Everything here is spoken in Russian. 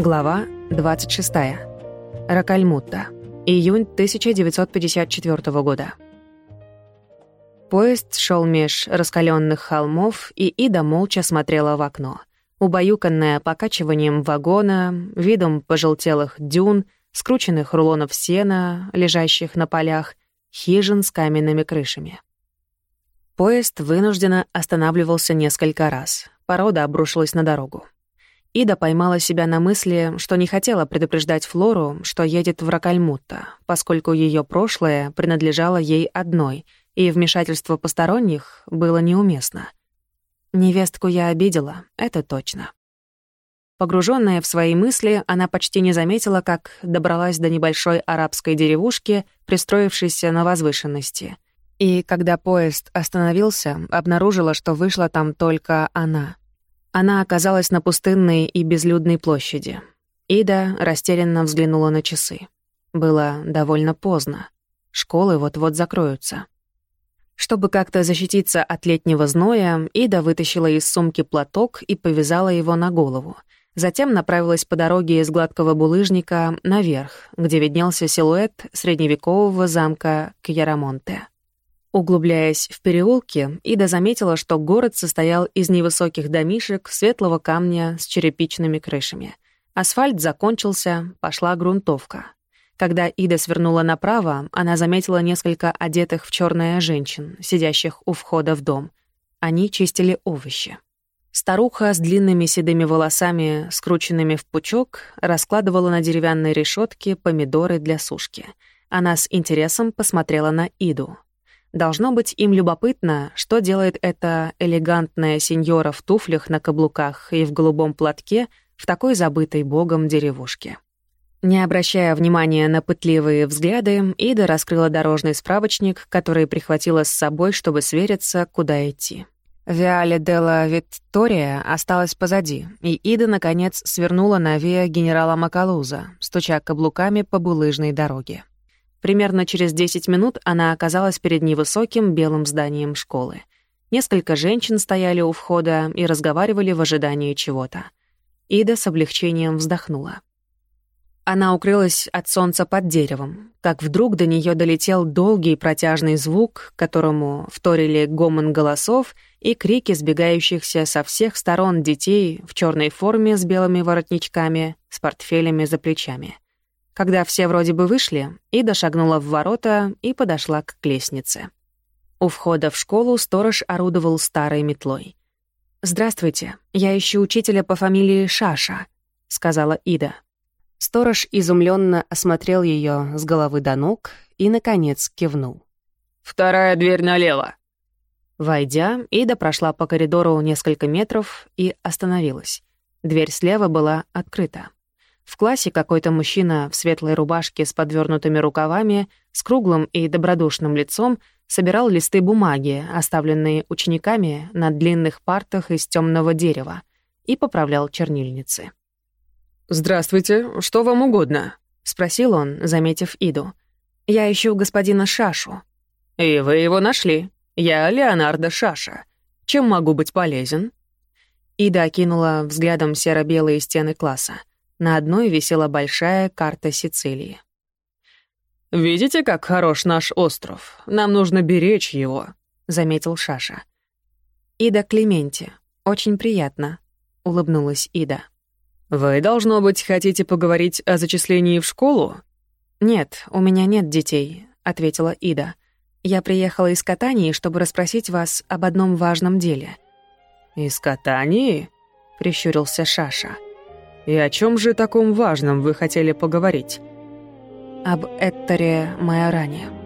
Глава 26. Ракальмутта. Июнь 1954 года. Поезд шел меж раскаленных холмов, и Ида молча смотрела в окно. Убаюканная покачиванием вагона, видом пожелтелых дюн, скрученных рулонов сена, лежащих на полях, хижин с каменными крышами. Поезд вынужденно останавливался несколько раз. Порода обрушилась на дорогу. Ида поймала себя на мысли, что не хотела предупреждать Флору, что едет в Ракальмутта, поскольку ее прошлое принадлежало ей одной, и вмешательство посторонних было неуместно. Невестку я обидела, это точно. Погруженная в свои мысли, она почти не заметила, как добралась до небольшой арабской деревушки, пристроившейся на возвышенности. И когда поезд остановился, обнаружила, что вышла там только она — она оказалась на пустынной и безлюдной площади. Ида растерянно взглянула на часы. Было довольно поздно. Школы вот-вот закроются. Чтобы как-то защититься от летнего зноя, Ида вытащила из сумки платок и повязала его на голову. Затем направилась по дороге из гладкого булыжника наверх, где виднелся силуэт средневекового замка Кьярамонте. Углубляясь в переулки, Ида заметила, что город состоял из невысоких домишек светлого камня с черепичными крышами. Асфальт закончился, пошла грунтовка. Когда Ида свернула направо, она заметила несколько одетых в черное женщин, сидящих у входа в дом. Они чистили овощи. Старуха с длинными седыми волосами, скрученными в пучок, раскладывала на деревянной решетке помидоры для сушки. Она с интересом посмотрела на Иду — Должно быть им любопытно, что делает эта элегантная сеньора в туфлях на каблуках и в голубом платке в такой забытой богом деревушке. Не обращая внимания на пытливые взгляды, Ида раскрыла дорожный справочник, который прихватила с собой, чтобы свериться, куда идти. Виале Делла Виктория осталась позади, и Ида, наконец, свернула на Виа генерала Макалуза, стуча каблуками по булыжной дороге. Примерно через 10 минут она оказалась перед невысоким белым зданием школы. Несколько женщин стояли у входа и разговаривали в ожидании чего-то. Ида с облегчением вздохнула. Она укрылась от солнца под деревом, как вдруг до нее долетел долгий протяжный звук, которому вторили гомон голосов и крики сбегающихся со всех сторон детей в черной форме с белыми воротничками, с портфелями за плечами — когда все вроде бы вышли, Ида шагнула в ворота и подошла к лестнице. У входа в школу сторож орудовал старой метлой. «Здравствуйте, я ищу учителя по фамилии Шаша», — сказала Ида. Сторож изумленно осмотрел ее с головы до ног и, наконец, кивнул. «Вторая дверь налево». Войдя, Ида прошла по коридору несколько метров и остановилась. Дверь слева была открыта. В классе какой-то мужчина в светлой рубашке с подвернутыми рукавами, с круглым и добродушным лицом, собирал листы бумаги, оставленные учениками на длинных партах из темного дерева, и поправлял чернильницы. «Здравствуйте, что вам угодно?» — спросил он, заметив Иду. «Я ищу господина Шашу». «И вы его нашли. Я Леонардо Шаша. Чем могу быть полезен?» Ида окинула взглядом серо-белые стены класса. На одной висела большая карта Сицилии. «Видите, как хорош наш остров? Нам нужно беречь его», — заметил Шаша. «Ида Клементи. Очень приятно», — улыбнулась Ида. «Вы, должно быть, хотите поговорить о зачислении в школу?» «Нет, у меня нет детей», — ответила Ида. «Я приехала из Катании, чтобы расспросить вас об одном важном деле». «Из Катании?» — прищурился Шаша. «Шаша». «И о чем же таком важном вы хотели поговорить?» «Об Этторе Майоране».